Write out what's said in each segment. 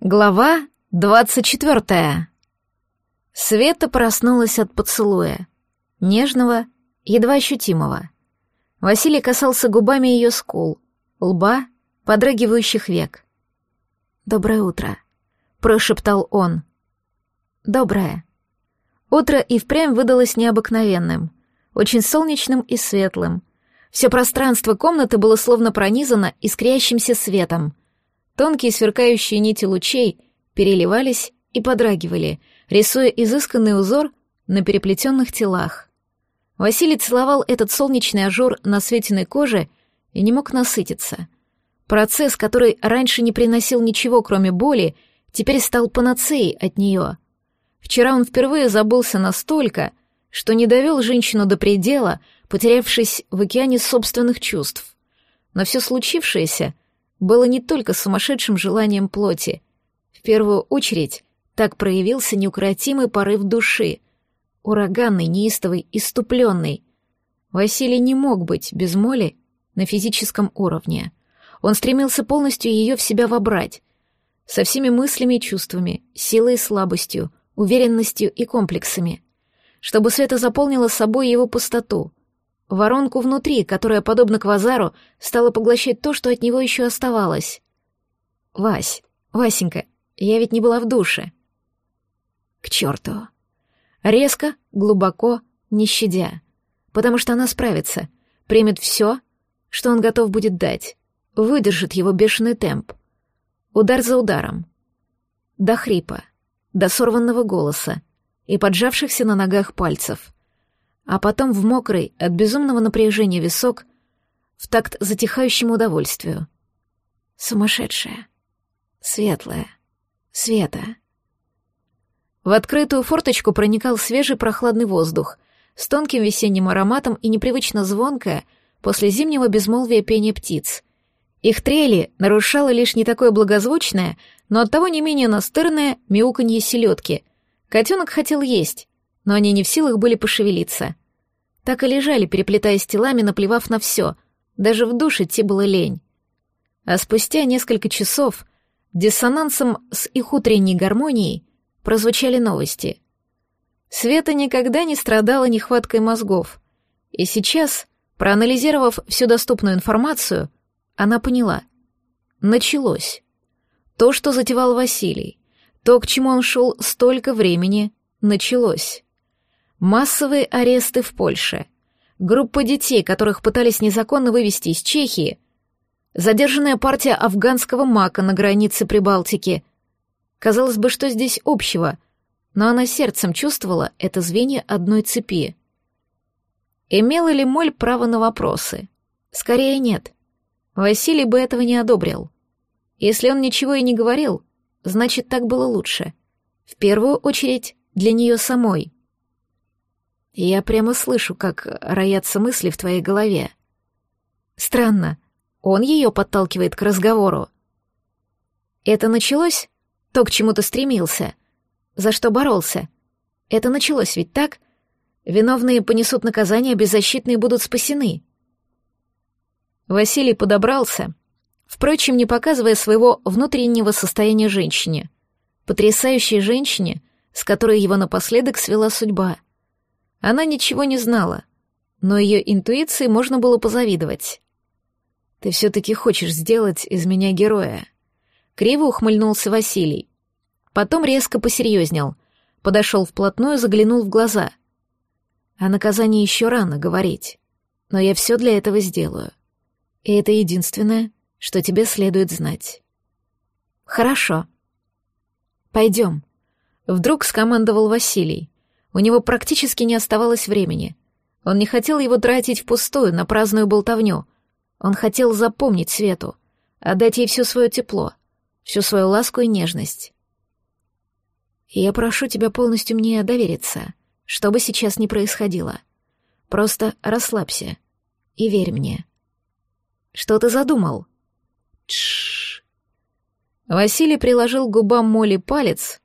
Глава двадцать четвертая. Света проснулась от поцелуя. Нежного, едва ощутимого. Василий касался губами ее скул, лба, подрагивающих век. «Доброе утро», — прошептал он. «Доброе». Утро и впрямь выдалось необыкновенным, очень солнечным и светлым. Все пространство комнаты было словно пронизано искрящимся светом — Тонкие сверкающие нити лучей переливались и подрагивали, рисуя изысканный узор на переплетенных телах. Василий целовал этот солнечный ажур на Светиной коже и не мог насытиться. Процесс, который раньше не приносил ничего, кроме боли, теперь стал панацеей от нее. Вчера он впервые забылся настолько, что не довел женщину до предела, потерявшись в океане собственных чувств. Но все случившееся — было не только сумасшедшим желанием плоти. В первую очередь так проявился неукротимый порыв души, ураганный, неистовый, иступленный. Василий не мог быть без моли на физическом уровне. Он стремился полностью ее в себя вобрать, со всеми мыслями и чувствами, силой и слабостью, уверенностью и комплексами, чтобы Света заполнила собой его пустоту, Воронку внутри, которая, подобно квазару, стала поглощать то, что от него еще оставалось. «Вась, Васенька, я ведь не была в душе». «К черту». Резко, глубоко, не щадя. Потому что она справится, примет все, что он готов будет дать, выдержит его бешеный темп. Удар за ударом. До хрипа, до сорванного голоса и поджавшихся на ногах пальцев — а потом в мокрый от безумного напряжения висок в такт затихающему удовольствию. Сумасшедшая. Светлая. Света. В открытую форточку проникал свежий прохладный воздух с тонким весенним ароматом и непривычно звонкое после зимнего безмолвия пение птиц. Их трели нарушало лишь не такое благозвучное, но оттого не менее настырное мяуканье селедки. Котенок хотел есть, но они не в силах были пошевелиться. Так и лежали, переплетаясь телами, наплевав на все. Даже в душ идти было лень. А спустя несколько часов диссонансом с их утренней гармонией прозвучали новости. Света никогда не страдала нехваткой мозгов. И сейчас, проанализировав всю доступную информацию, она поняла. Началось. То, что затевал Василий, то, к чему он шел столько времени, началось. Массовые аресты в Польше. Группа детей, которых пытались незаконно вывести из Чехии. Задержанная партия афганского мака на границе Прибалтики. Казалось бы, что здесь общего, но она сердцем чувствовала это звенья одной цепи. Имела ли Моль право на вопросы? Скорее нет. Василий бы этого не одобрил. Если он ничего и не говорил, значит, так было лучше. В первую очередь для нее самой — я прямо слышу, как роятся мысли в твоей голове. Странно, он ее подталкивает к разговору. Это началось? То, к чему ты стремился? За что боролся? Это началось ведь так? Виновные понесут наказание, беззащитные будут спасены. Василий подобрался, впрочем, не показывая своего внутреннего состояния женщине, потрясающей женщине, с которой его напоследок свела судьба — она ничего не знала, но ее интуиции можно было позавидовать. «Ты все-таки хочешь сделать из меня героя?» Криво ухмыльнулся Василий. Потом резко посерьезнел, подошел вплотную, заглянул в глаза. «О наказании еще рано говорить, но я все для этого сделаю. И это единственное, что тебе следует знать». «Хорошо. Пойдем», — вдруг скомандовал Василий. У него практически не оставалось времени. Он не хотел его тратить впустую, на праздную болтовню. Он хотел запомнить Свету, отдать ей все свое тепло, всю свою ласку и нежность. я прошу тебя полностью мне довериться, что бы сейчас ни происходило. Просто расслабься и верь мне. Что ты задумал? Тш. Василий приложил к губам Молли палец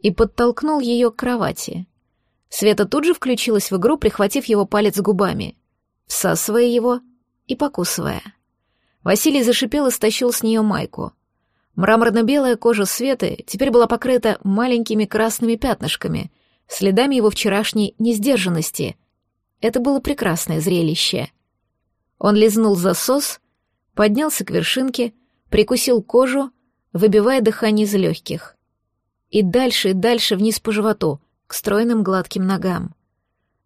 и подтолкнул ее к кровати. Света тут же включилась в игру, прихватив его палец губами, всасывая его и покусывая. Василий зашипел и стащил с нее майку. Мраморно-белая кожа Светы теперь была покрыта маленькими красными пятнышками, следами его вчерашней несдержанности. Это было прекрасное зрелище. Он лизнул засос, поднялся к вершинке, прикусил кожу, выбивая дыхание из легких. И дальше и дальше вниз по животу, к стройным гладким ногам.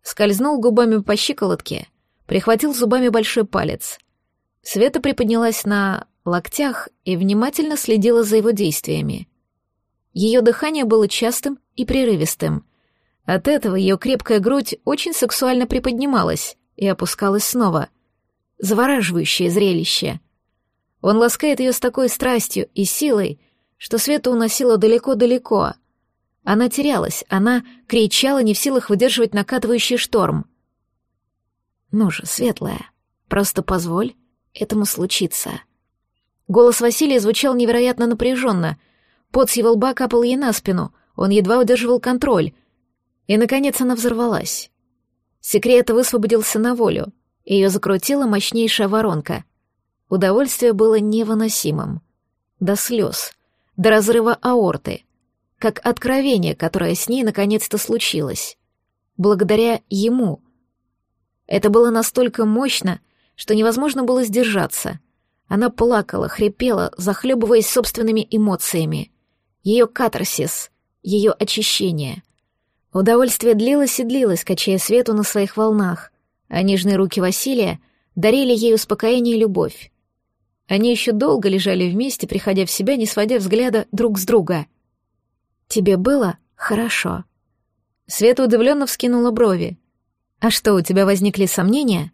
Скользнул губами по щиколотке, прихватил зубами большой палец. Света приподнялась на локтях и внимательно следила за его действиями. Ее дыхание было частым и прерывистым. От этого ее крепкая грудь очень сексуально приподнималась и опускалась снова. Завораживающее зрелище. Он ласкает ее с такой страстью и силой, что Света уносила далеко-далеко. Она терялась, она кричала, не в силах выдерживать накатывающий шторм. «Ну же, светлая, просто позволь этому случиться». Голос Василия звучал невероятно напряженно. Пот с его лба капал ей на спину, он едва удерживал контроль. И, наконец, она взорвалась. Секрет высвободился на волю. Ее закрутила мощнейшая воронка. Удовольствие было невыносимым. До слез, до разрыва аорты, как откровение, которое с ней наконец-то случилось. Благодаря ему — это было настолько мощно, что невозможно было сдержаться. Она плакала, хрипела, захлебываясь собственными эмоциями. Ее катарсис, ее очищение. Удовольствие длилось и длилось, качая свету на своих волнах, а нежные руки Василия дарили ей успокоение и любовь. Они еще долго лежали вместе, приходя в себя, не сводя взгляда друг с друга. «Тебе было хорошо». Света удивленно вскинула брови. «А что, у тебя возникли сомнения?»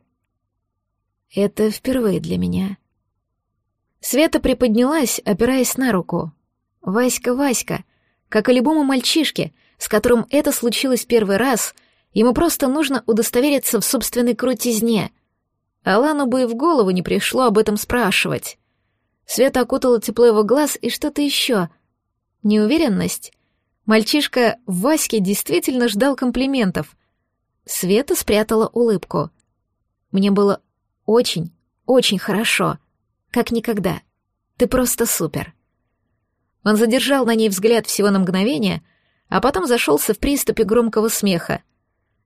«Это впервые для меня». Света приподнялась, опираясь на руку. «Васька, Васька, как и любому мальчишке, с которым это случилось первый раз, ему просто нужно удостовериться в собственной крутизне. Алану бы и в голову не пришло об этом спрашивать». Света окутала тепло его глаз и что-то еще. Неуверенность. Мальчишка Ваське действительно ждал комплиментов, Света спрятала улыбку. Мне было очень, очень хорошо. Как никогда. Ты просто супер. Он задержал на ней взгляд всего на мгновение, а потом зашелся в приступе громкого смеха.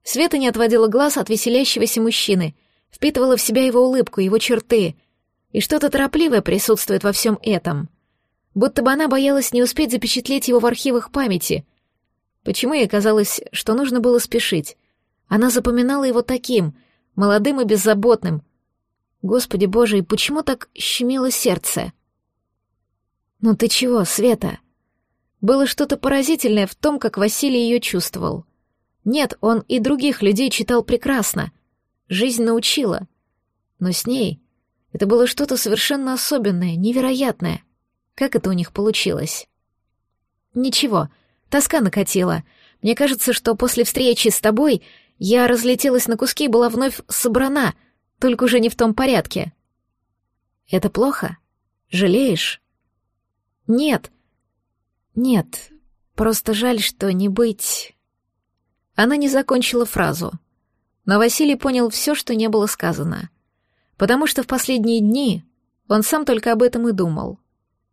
Света не отводила глаз от веселящегося мужчины, впитывала в себя его улыбку, его черты, и что-то торопливое присутствует во всем этом. Будто бы она боялась не успеть запечатлеть его в архивах памяти. Почему ей казалось, что нужно было спешить? Она запоминала его таким, молодым и беззаботным. Господи боже, и почему так щемило сердце? «Ну ты чего, Света?» Было что-то поразительное в том, как Василий ее чувствовал. Нет, он и других людей читал прекрасно. Жизнь научила. Но с ней это было что-то совершенно особенное, невероятное. Как это у них получилось? Ничего, тоска накатила. Мне кажется, что после встречи с тобой я разлетелась на куски и была вновь собрана, только уже не в том порядке. Это плохо? Жалеешь? Нет. Нет, просто жаль, что не быть... Она не закончила фразу. Но Василий понял все, что не было сказано. Потому что в последние дни он сам только об этом и думал.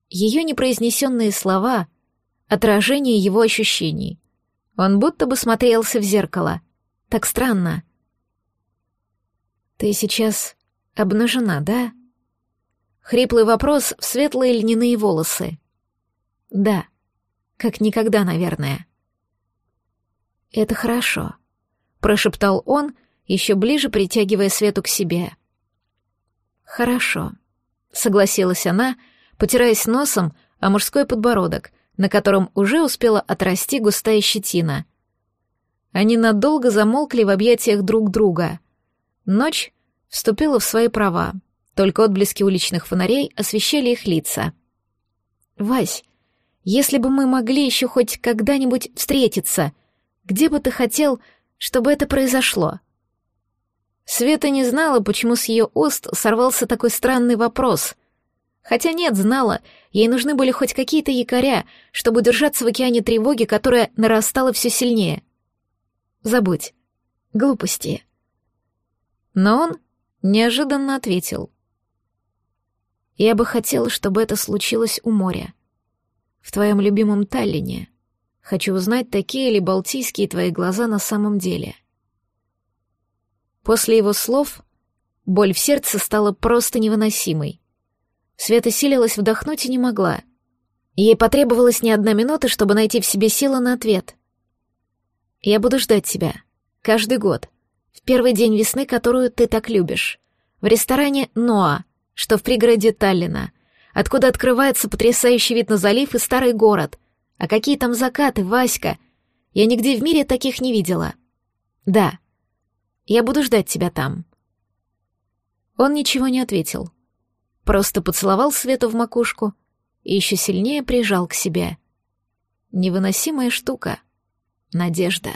Ее непроизнесенные слова — отражение его ощущений. Он будто бы смотрелся в зеркало — так странно. Ты сейчас обнажена, да? Хриплый вопрос в светлые льняные волосы. Да, как никогда, наверное. Это хорошо, прошептал он, еще ближе притягивая Свету к себе. Хорошо, согласилась она, потираясь носом о мужской подбородок, на котором уже успела отрасти густая щетина — они надолго замолкли в объятиях друг друга. Ночь вступила в свои права, только отблески уличных фонарей освещали их лица. «Вась, если бы мы могли еще хоть когда-нибудь встретиться, где бы ты хотел, чтобы это произошло?» Света не знала, почему с ее уст сорвался такой странный вопрос. Хотя нет, знала, ей нужны были хоть какие-то якоря, чтобы удержаться в океане тревоги, которая нарастала все сильнее. Забудь. Глупости. Но он неожиданно ответил. Я бы хотел, чтобы это случилось у моря. В твоем любимом Таллине. Хочу узнать, такие ли балтийские твои глаза на самом деле. После его слов боль в сердце стала просто невыносимой. Света силилась вдохнуть и не могла. Ей потребовалась не одна минута, чтобы найти в себе силы на ответ. «Я буду ждать тебя. Каждый год. В первый день весны, которую ты так любишь. В ресторане «Ноа», что в пригороде Таллина, откуда открывается потрясающий вид на залив и старый город. А какие там закаты, Васька? Я нигде в мире таких не видела. Да. Я буду ждать тебя там. Он ничего не ответил. Просто поцеловал Свету в макушку и еще сильнее прижал к себе. Невыносимая штука. Надежда.